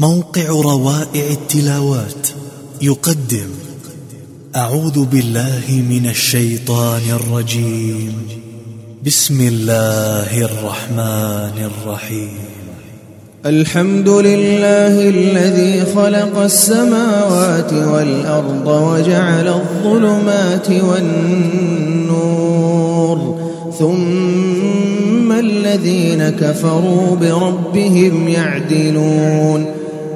موقع روائع التلاوات يقدم أعوذ بالله من الشيطان الرجيم. بسم الله الرحمن الرحيم. الحمد لله الذي خلق السماوات والأرض وجعل الظلمات والنور ثم الذين كفروا بربهم يعدلون.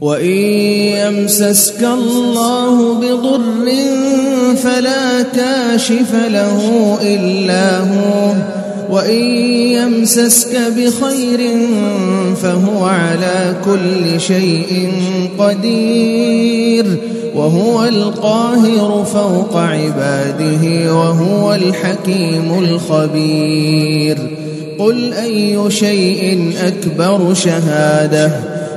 وإن يمسسك الله بضر فلا كاشف له إلا هو. وإن يمسسك بخير فهو على كل شيء قدير. وهو القاهر فوق عباده وهو الحكيم الخبير. قل أي شيء أكبر شهادة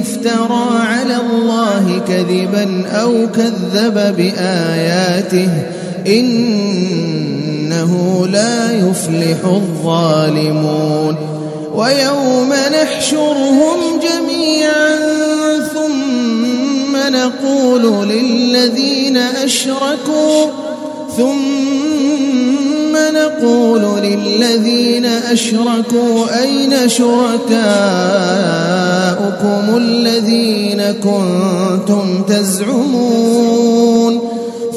افترى على الله كذبا أو كذب بآياته إنه لا يفلح الظالمون ويوم نحشرهم جميعا ثم نقول للذين أشركوا ثم نقول للذين أشركوا أين شركاؤكم الذين كنتم تزعمون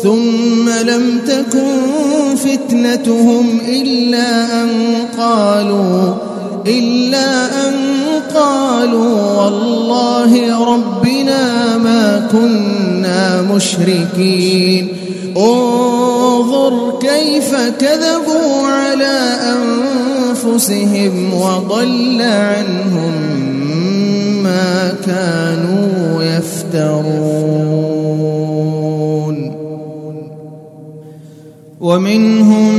ثم لم تكن فتنتهم إلا أن قالوا إلا أن قالوا والله ربنا ما كنا مشركين انظر كيف كذبوا على أنفسهم وضل عنهم ما كانوا يفترون. ومنهم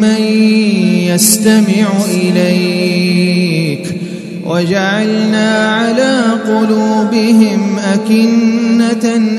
من يستمع إليك. وجعلنا على قلوبهم أكنة أن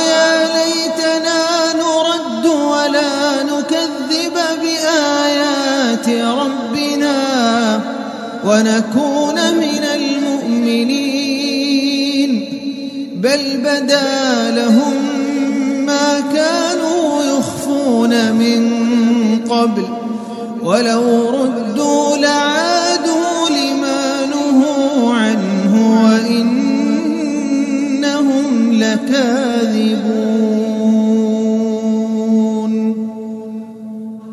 بآيات ربنا ونكون من المؤمنين. بل بدا لهم ما كانوا يخفون من قبل. ولو ردوا لعادوا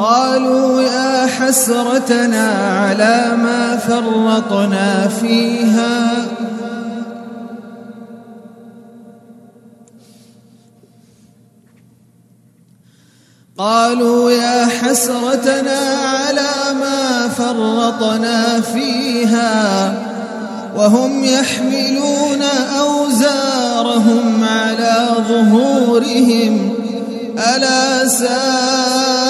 قالوا يا حسرتنا على ما فرطنا فيها. قالوا يا حسرتنا على ما فرطنا فيها. وهم يحملون أوزارهم على ظهورهم. ألا سائل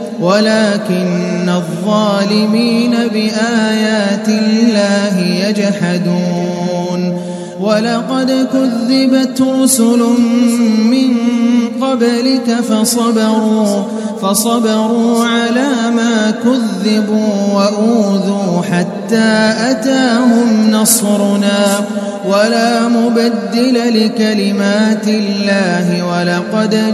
ولكن الظالمين بآيات الله يجحدون. ولقد كذبت رسل من قبلك فصبروا فصبروا على ما كذبوا وأوذوا حتى أتاهم نصرنا. ولا مبدل لكلمات الله ولقد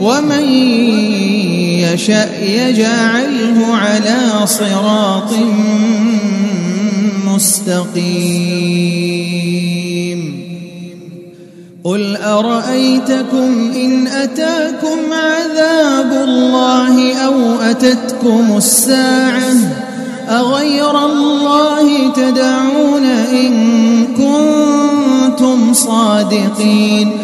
ومن يشأ يجعله على صراط مستقيم. قل أرأيتكم إن أتاكم عذاب الله أو أتتكم الساعة؟ أغير الله تدعون إن كنتم صادقين.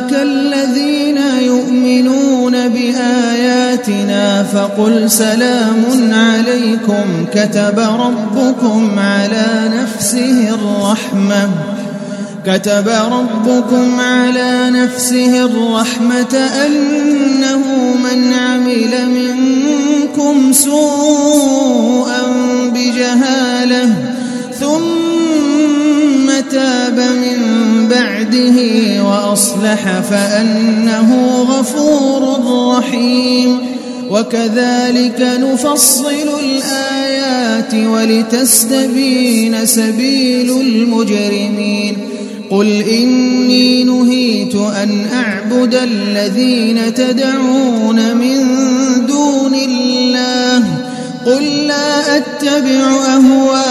جاءك الذين يؤمنون بآياتنا فقل سلام عليكم كتب ربكم على نفسه الرحمة كتب ربكم على نفسه الرحمة أنه من عمل منكم سوءا بجهالة ثم تاب من بعده وأصلح فأنه غفور رحيم. وكذلك نفصل الآيات ولتستبين سبيل المجرمين. قل إني نهيت أن أعبد الذين تدعون من دون الله. قل لا أتبع أهواءكم.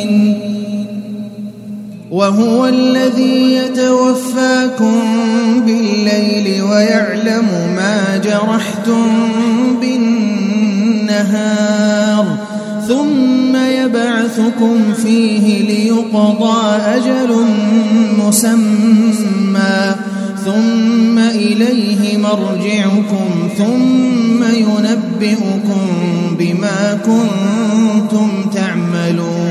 وهو الذي يتوفاكم بالليل ويعلم ما جرحتم بالنهار ثم يبعثكم فيه ليقضى أجل مسمى ثم إليه مرجعكم ثم ينبئكم بما كنتم تعملون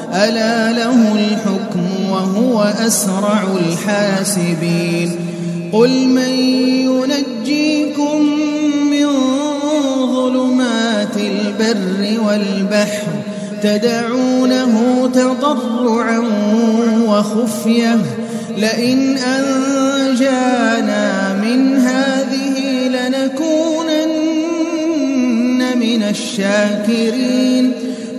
ألا له الحكم وهو أسرع الحاسبين قل من ينجيكم من ظلمات البر والبحر تدعونه تضرعا وخفية لئن أنجانا من هذه لنكونن من الشاكرين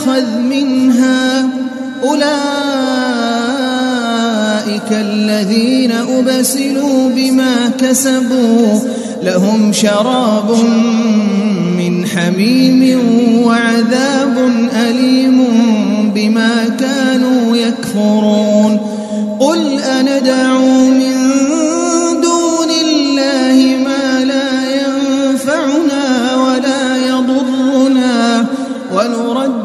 يؤخذ منها أولئك الذين أبسلوا بما كسبوا لهم شراب من حميم وعذاب أليم بما كانوا يكفرون. قل أندعو من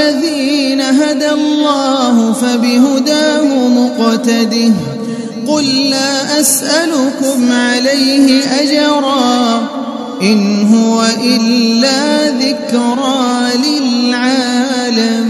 الذين هدى الله فبهداه مقتده قل لا أسألكم عليه أجرا إن هو إلا ذكرى للعالمين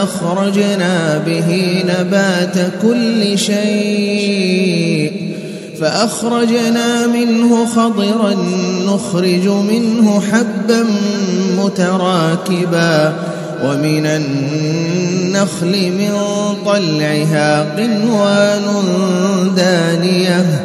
فأخرجنا به نبات كل شيء فأخرجنا منه خضرا نخرج منه حبا متراكبا ومن النخل من طلعها قنوان دانية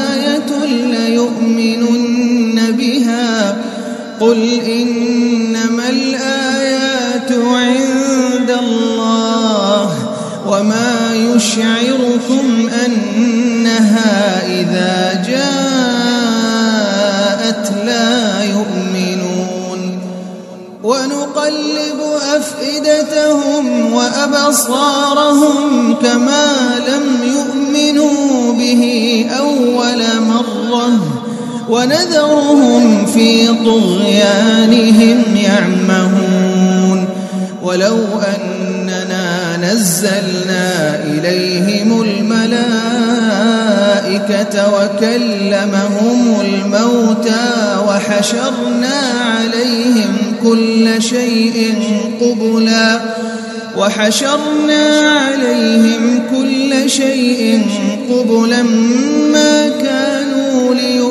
ليؤمنن بها قل إنما الآيات عند الله وما يشعركم أنها إذا جاءت لا يؤمنون ونقلب أفئدتهم وأبصارهم كما لم ونذرهم في طغيانهم يعمهون. ولو أننا نزلنا إليهم الملائكة وكلمهم الموتى وحشرنا عليهم كل شيء قبلا وحشرنا عليهم كل شيء قبلا ما كانوا ليؤمنوا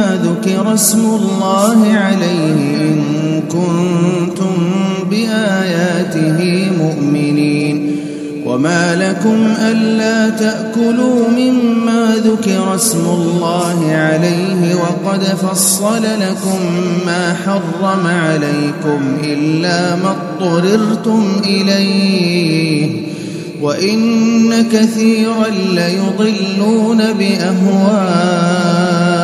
ذكر اسم الله عليه إن كنتم بآياته مؤمنين. وما لكم ألا تأكلوا مما ذكر اسم الله عليه وقد فصل لكم ما حرم عليكم إلا ما اضطررتم إليه. وإن كثيرا ليضلون بأهوائهم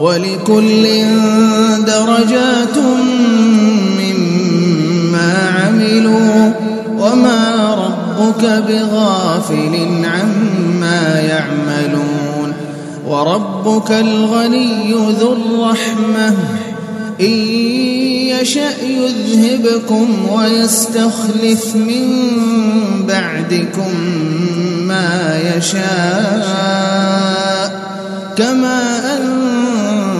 ولكل درجات مما عملوا وما ربك بغافل عما يعملون وربك الغني ذو الرحمة إن يشأ يذهبكم ويستخلف من بعدكم ما يشاء كما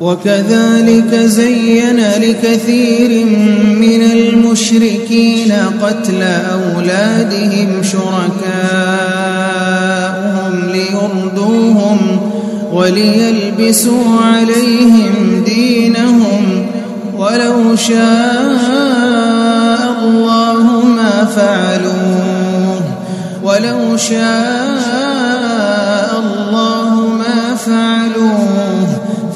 وكذلك زين لكثير من المشركين قتل أولادهم شركاؤهم ليردوهم وليلبسوا عليهم دينهم ولو شاء الله ما فعلوه ولو شاء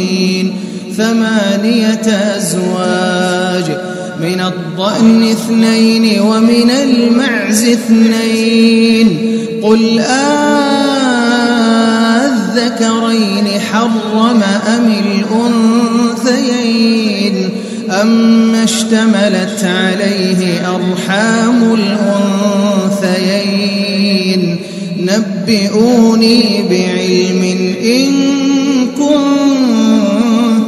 مبين ثمانية أزواج من الضأن اثنين ومن المعز اثنين. قل آذكرين حرم أم الأنثيين؟ أما اشتملت عليه أرحام الأنثيين؟ نبئوني بعلم إن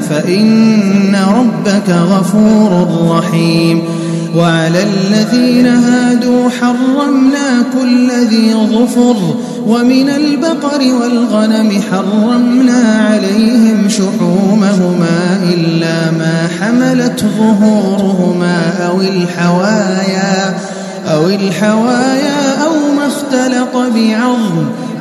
فإن ربك غفور رحيم. وعلى الذين هادوا حرمنا كل ذي ظفر ومن البقر والغنم حرمنا عليهم شحومهما إلا ما حملت ظهورهما أو الحوايا أو الحوايا أو ما اختلط بعظم.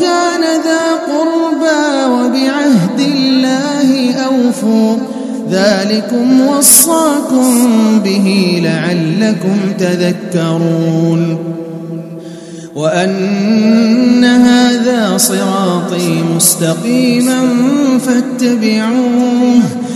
كان ذا قربى وبعهد الله أوفوا. ذلكم وصاكم به لعلكم تذكرون. وأن هذا صراطي مستقيما فاتبعوه.